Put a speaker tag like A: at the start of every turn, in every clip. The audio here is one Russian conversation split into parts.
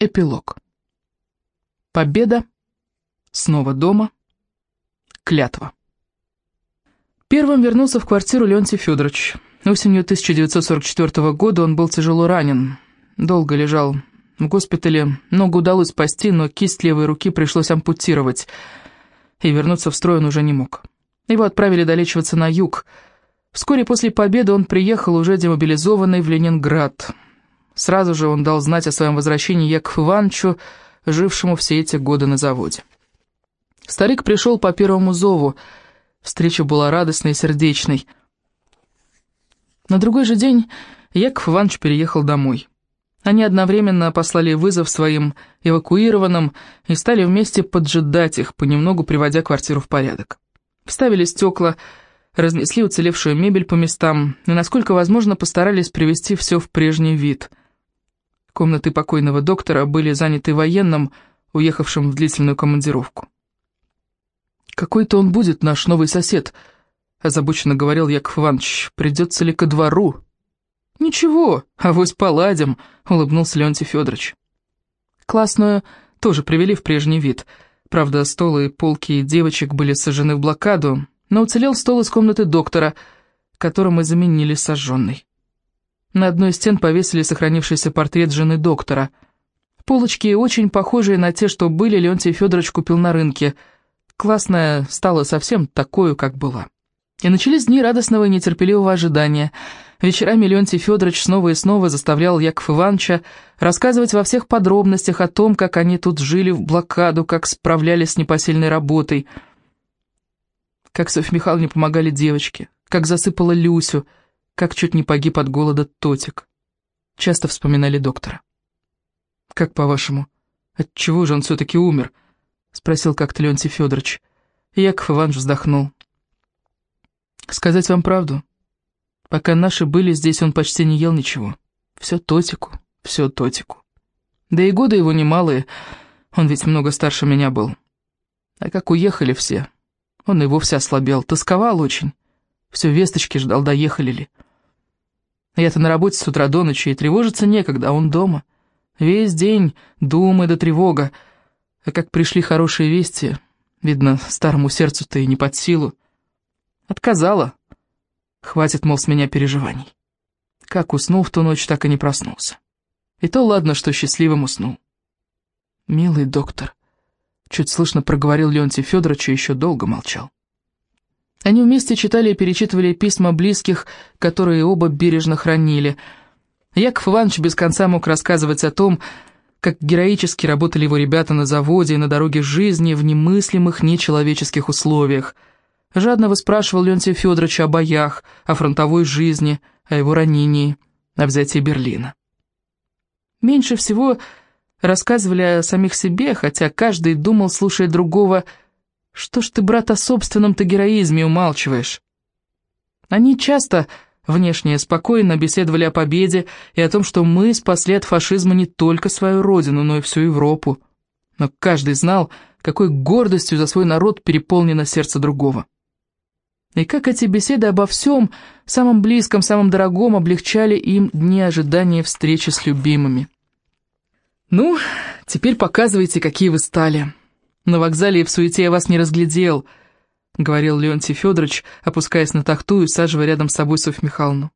A: Эпилог. Победа. Снова дома. Клятва. Первым вернулся в квартиру Леонтий Федорович. Осенью 1944 года он был тяжело ранен. Долго лежал в госпитале. Ногу удалось спасти, но кисть левой руки пришлось ампутировать. И вернуться в строй он уже не мог. Его отправили долечиваться на юг. Вскоре после победы он приехал уже демобилизованный в Ленинград. Сразу же он дал знать о своем возвращении Якову Ивановичу, жившему все эти годы на заводе. Старик пришел по первому зову. Встреча была радостной и сердечной. На другой же день Яков Иванович переехал домой. Они одновременно послали вызов своим эвакуированным и стали вместе поджидать их, понемногу приводя квартиру в порядок. Вставили стекла, разнесли уцелевшую мебель по местам и, насколько возможно, постарались привести все в прежний вид – Комнаты покойного доктора были заняты военным, уехавшим в длительную командировку. «Какой-то он будет, наш новый сосед», — озабоченно говорил Яков Иванович. «Придется ли ко двору?» «Ничего, авось поладим», — улыбнулся Леонтий Федорович. Классную тоже привели в прежний вид. Правда, столы, полки и девочек были сожжены в блокаду, но уцелел стол из комнаты доктора, которым мы заменили сожженный. На одной из стен повесили сохранившийся портрет жены доктора. Полочки, очень похожие на те, что были, Леонтий Федорович купил на рынке. Классная стала совсем такой, как была. И начались дни радостного и нетерпеливого ожидания. Вечерами Леонтий Федорович снова и снова заставлял Яков Ивановича рассказывать во всех подробностях о том, как они тут жили в блокаду, как справлялись с непосильной работой, как Софье Михайловне помогали девочки, как засыпала Люсю, как чуть не погиб от голода Тотик. Часто вспоминали доктора. «Как по-вашему, от чего же он все-таки умер?» — спросил как-то Леонтий Федорович. Яков Иванович вздохнул. «Сказать вам правду, пока наши были здесь, он почти не ел ничего. Все Тотику, все Тотику. Да и годы его немалые, он ведь много старше меня был. А как уехали все, он и вовсе ослабел, тосковал очень. Все весточки ждал, доехали ли. Я-то на работе с утра до ночи, и тревожиться некогда, а он дома. Весь день думы да тревога. А как пришли хорошие вести, видно, старому сердцу-то и не под силу. Отказала. Хватит, мол, с меня переживаний. Как уснул в ту ночь, так и не проснулся. И то ладно, что счастливым уснул. «Милый доктор», — чуть слышно проговорил Леонтий Федорович и еще долго молчал. Они вместе читали и перечитывали письма близких, которые оба бережно хранили. Яков Иванович без конца мог рассказывать о том, как героически работали его ребята на заводе и на дороге жизни в немыслимых нечеловеческих условиях. Жадно выспрашивал Леонтия Федоровича о боях, о фронтовой жизни, о его ранении, о взятии Берлина. Меньше всего рассказывали о самих себе, хотя каждый думал, слушая другого, что ж ты, брат, о собственном-то героизме умалчиваешь? Они часто, внешне спокойно, беседовали о победе и о том, что мы спасли от фашизма не только свою родину, но и всю Европу. Но каждый знал, какой гордостью за свой народ переполнено сердце другого. И как эти беседы обо всем, самом близком, самом дорогом, облегчали им дни ожидания встречи с любимыми. «Ну, теперь показывайте, какие вы стали», на вокзале и в суете я вас не разглядел», — говорил Леонтий Федорович, опускаясь на тахту и саживая рядом с собой Софью Михайловну.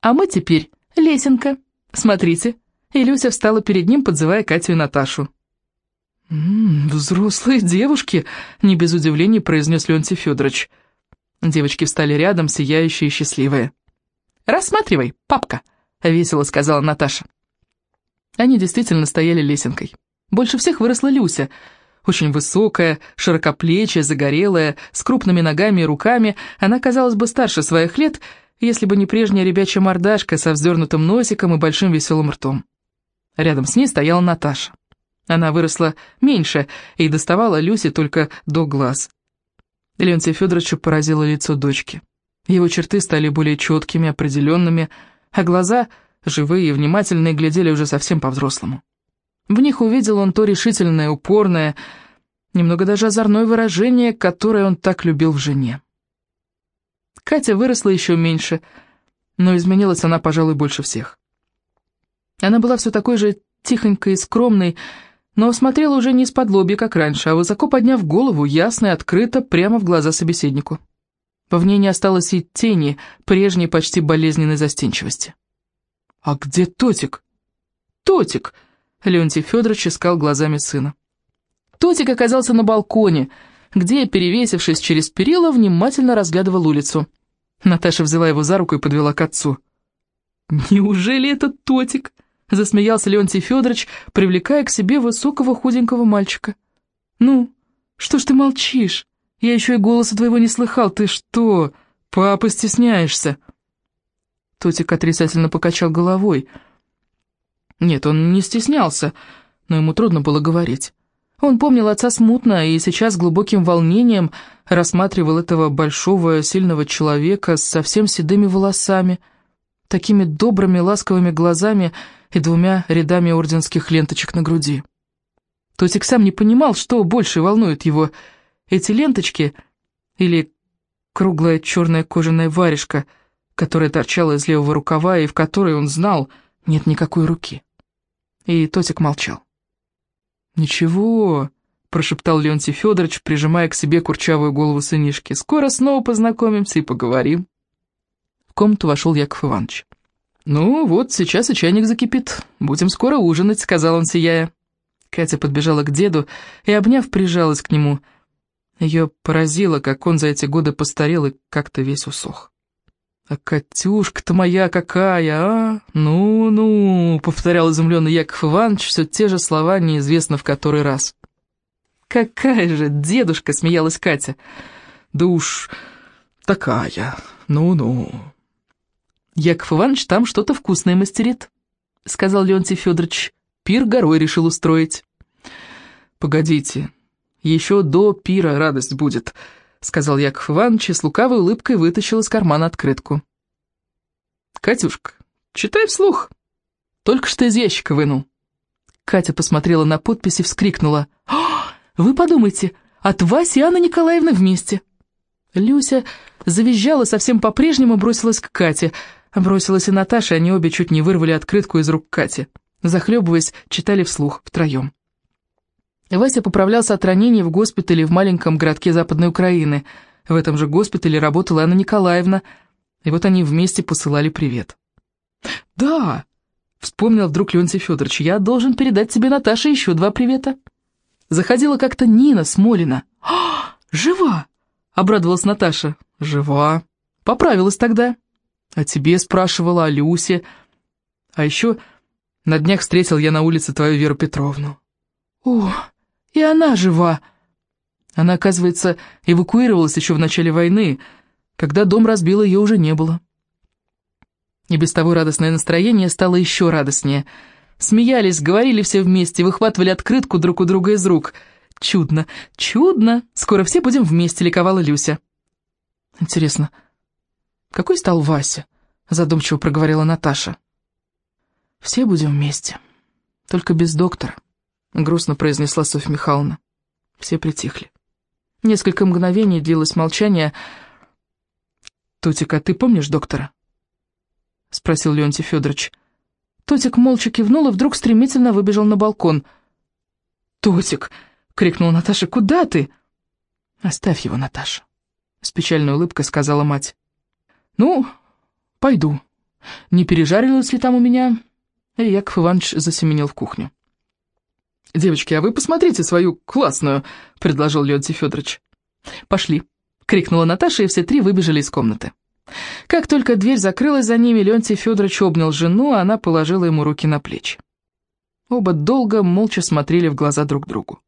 A: «А мы теперь лесенка. Смотрите». И Люся встала перед ним, подзывая Катю и Наташу. «М -м, «Взрослые девушки», — не без удивления произнес Леонтий Федорович. Девочки встали рядом, сияющие и счастливые. «Рассматривай, папка», — весело сказала Наташа. Они действительно стояли лесенкой. Больше всех выросла Люся — очень высокая, широкоплечая, загорелая, с крупными ногами и руками, она казалась бы старше своих лет, если бы не прежняя ребячья мордашка со вздернутым носиком и большим веселым ртом. Рядом с ней стояла Наташа. Она выросла меньше и доставала Люсе только до глаз. Леонтия Федоровича поразило лицо дочки. Его черты стали более четкими, определенными, а глаза, живые и внимательные, глядели уже совсем по-взрослому. В них увидел он то решительное, упорное, немного даже озорное выражение, которое он так любил в жене. Катя выросла еще меньше, но изменилась она, пожалуй, больше всех. Она была все такой же тихонькой и скромной, но смотрела уже не из-под лобья, как раньше, а высоко подняв голову, ясно и открыто, прямо в глаза собеседнику. В ней не осталось и тени прежней почти болезненной застенчивости. «А где Тотик?» «Тотик!» — Леонтий Федорович искал глазами сына. Тотик оказался на балконе, где, перевесившись через перила, внимательно разглядывал улицу. Наташа взяла его за руку и подвела к отцу. «Неужели это Тотик?» — засмеялся Леонтий Федорович, привлекая к себе высокого худенького мальчика. «Ну, что ж ты молчишь? Я еще и голоса твоего не слыхал. Ты что, папа, стесняешься?» Тотик отрицательно покачал головой. Нет, он не стеснялся, но ему трудно было говорить. Он помнил отца смутно и сейчас глубоким волнением рассматривал этого большого, сильного человека с совсем седыми волосами, такими добрыми, ласковыми глазами и двумя рядами орденских ленточек на груди. Тотик сам не понимал, что больше волнует его, эти ленточки или круглая черная кожаная варежка, которая торчала из левого рукава и в которой, он знал, нет никакой руки. И Тотик молчал. «Ничего», — прошептал Леонтий Федорович, прижимая к себе курчавую голову сынишки. «Скоро снова познакомимся и поговорим». В комнату вошел Яков Иванович. «Ну вот, сейчас и чайник закипит. Будем скоро ужинать», — сказал он, сияя. Катя подбежала к деду и, обняв, прижалась к нему. Ее поразило, как он за эти годы постарел и как-то весь усох. «А Катюшка-то моя какая, а? Ну-ну», — повторял изумленный Яков Иванович, все те же слова, неизвестно в который раз. «Какая же дедушка!» — смеялась Катя. «Да уж такая, ну-ну». «Яков Иванович там что-то вкусное мастерит», — сказал Леонтий Федорович. «Пир горой решил устроить». «Погодите, еще до пира радость будет», — сказал Яков Иванович и с лукавой улыбкой вытащил из кармана открытку. «Катюшка, читай вслух. Только что из ящика вынул». Катя посмотрела на подпись и вскрикнула. «Вы подумайте, от Васи и Анны Николаевны вместе». Люся завизжала совсем по-прежнему бросилась к Кате. Бросилась и Наташа, они обе чуть не вырвали открытку из рук Кати. Захлебываясь, читали вслух, втроем. Вася поправлялся от ранений в госпитале в маленьком городке Западной Украины. В этом же госпитале работала Анна Николаевна, и вот они вместе посылали привет. «Да!» — вспомнил вдруг Леонтий Федорович, «я должен передать тебе, Наташе, еще два привета». Заходила как-то Нина Смолина. «А, жива!» — обрадовалась Наташа. «Жива. Поправилась тогда. А тебе спрашивала, о Люсе. А еще на днях встретил я на улице твою Веру Петровну». «О, и она жива!» Она, оказывается, эвакуировалась еще в начале войны. Когда дом разбил, ее уже не было. И без того радостное настроение стало еще радостнее. Смеялись, говорили все вместе, выхватывали открытку друг у друга из рук. «Чудно, чудно! Скоро все будем вместе», — ликовала Люся. «Интересно, какой стал Вася?» — задумчиво проговорила Наташа. «Все будем вместе, только без доктора». — грустно произнесла Софья Михайловна. Все притихли. Несколько мгновений длилось молчание. «Тотик, а ты помнишь доктора?» — спросил Леонтий Федорович. Тотик молча кивнул и вдруг стремительно выбежал на балкон. «Тотик!» — крикнула Наташа. «Куда ты?» «Оставь его, Наташа», — с печальной улыбкой сказала мать. «Ну, пойду. Не пережарилось ли там у меня?» И Яков Иванович засеменил в кухню. «Девочки, а вы посмотрите свою классную», — предложил Леонтий Федорович. «Пошли», — крикнула Наташа, и все три выбежали из комнаты. Как только дверь закрылась за ними, Леонтий Федорович обнял жену, а она положила ему руки на плечи. Оба долго, молча смотрели в глаза друг другу.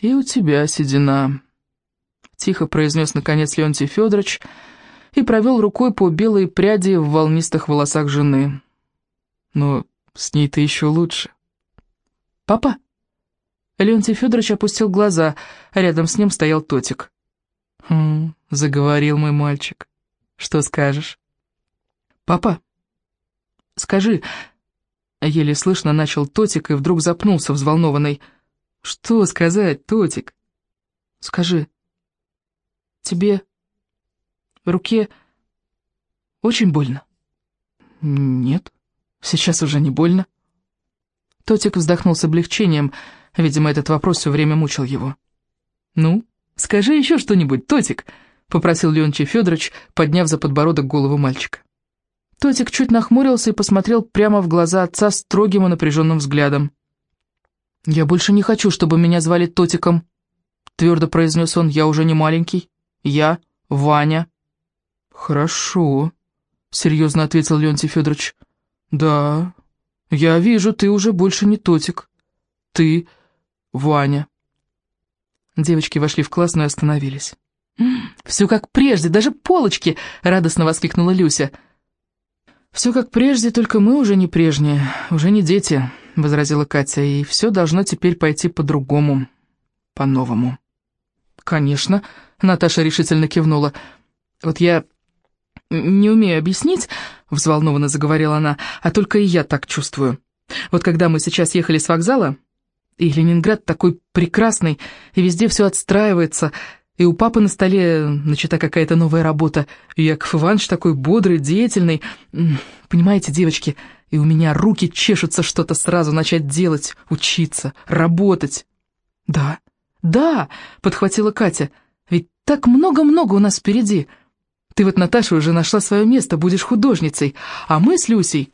A: «И у тебя седина», — тихо произнес наконец Леонтий Федорович и провел рукой по белой пряди в волнистых волосах жены. «Но с ней-то еще лучше». «Папа?» Леонтий Федорович опустил глаза, а рядом с ним стоял Тотик. «Хм, заговорил мой мальчик. Что скажешь?» «Папа, скажи...» Еле слышно начал Тотик и вдруг запнулся, взволнованный. «Что сказать, Тотик?» «Скажи, тебе в руке очень больно?» «Нет, сейчас уже не больно». Тотик вздохнул с облегчением. Видимо, этот вопрос все время мучил его. «Ну, скажи еще что-нибудь, Тотик», — попросил Леонтий Федорович, подняв за подбородок голову мальчика. Тотик чуть нахмурился и посмотрел прямо в глаза отца строгим и напряженным взглядом. «Я больше не хочу, чтобы меня звали Тотиком», — твердо произнес он. «Я уже не маленький. Я Ваня». «Хорошо», — серьезно ответил Леонтий Федорович. «Да, я вижу, ты уже больше не Тотик. Ты Ваня». Девочки вошли в классную и остановились. «Все как прежде, даже полочки!» — радостно воскликнула Люся. «Все как прежде, только мы уже не прежние, уже не дети», — возразила Катя, «и все должно теперь пойти по-другому, по-новому». «Конечно», — Наташа решительно кивнула. «Вот я не умею объяснить», — взволнованно заговорила она, «а только и я так чувствую. Вот когда мы сейчас ехали с вокзала, и Ленинград такой прекрасный, и везде все отстраивается, и у папы на столе начата какая-то новая работа. И Яков Иванович такой бодрый, деятельный. Понимаете, девочки, и у меня руки чешутся что-то сразу начать делать, учиться, работать. Да, да, подхватила Катя, ведь так много-много у нас впереди. Ты вот, Наташа, уже нашла свое место, будешь художницей, а мы с Люсей...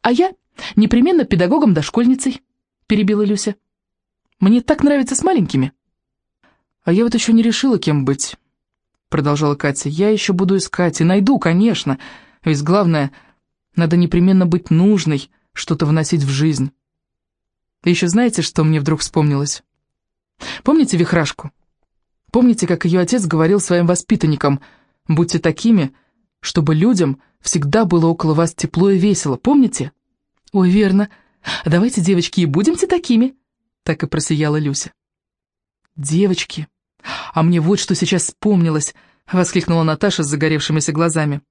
A: А я непременно педагогом-дошкольницей, перебила Люся. Мне так нравится с маленькими. «А я вот еще не решила, кем быть», — продолжала Катя. «Я еще буду искать и найду, конечно. Ведь главное, надо непременно быть нужной, что-то вносить в жизнь». И еще знаете, что мне вдруг вспомнилось? Помните Вихрашку? Помните, как ее отец говорил своим воспитанникам, «Будьте такими, чтобы людям всегда было около вас тепло и весело, помните?» «Ой, верно. Давайте, девочки, и будемте такими», — так и просияла Люся. «Девочки», «А мне вот что сейчас вспомнилось!» — воскликнула Наташа с загоревшимися глазами.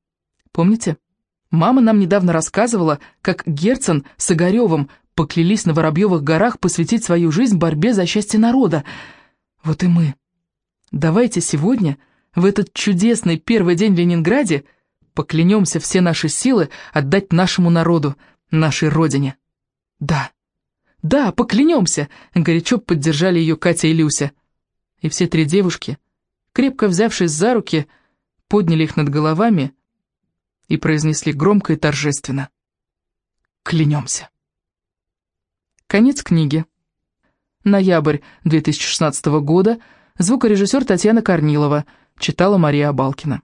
A: «Помните? Мама нам недавно рассказывала, как Герцен с Огаревым поклялись на Воробьевых горах посвятить свою жизнь борьбе за счастье народа. Вот и мы. Давайте сегодня, в этот чудесный первый день в Ленинграде, поклянемся все наши силы отдать нашему народу, нашей родине. Да, да, поклянемся!» — горячо поддержали ее Катя и Люся и все три девушки, крепко взявшись за руки, подняли их над головами и произнесли громко и торжественно. «Клянемся». Конец книги. Ноябрь 2016 года. Звукорежиссер Татьяна Корнилова. Читала Мария Абалкина.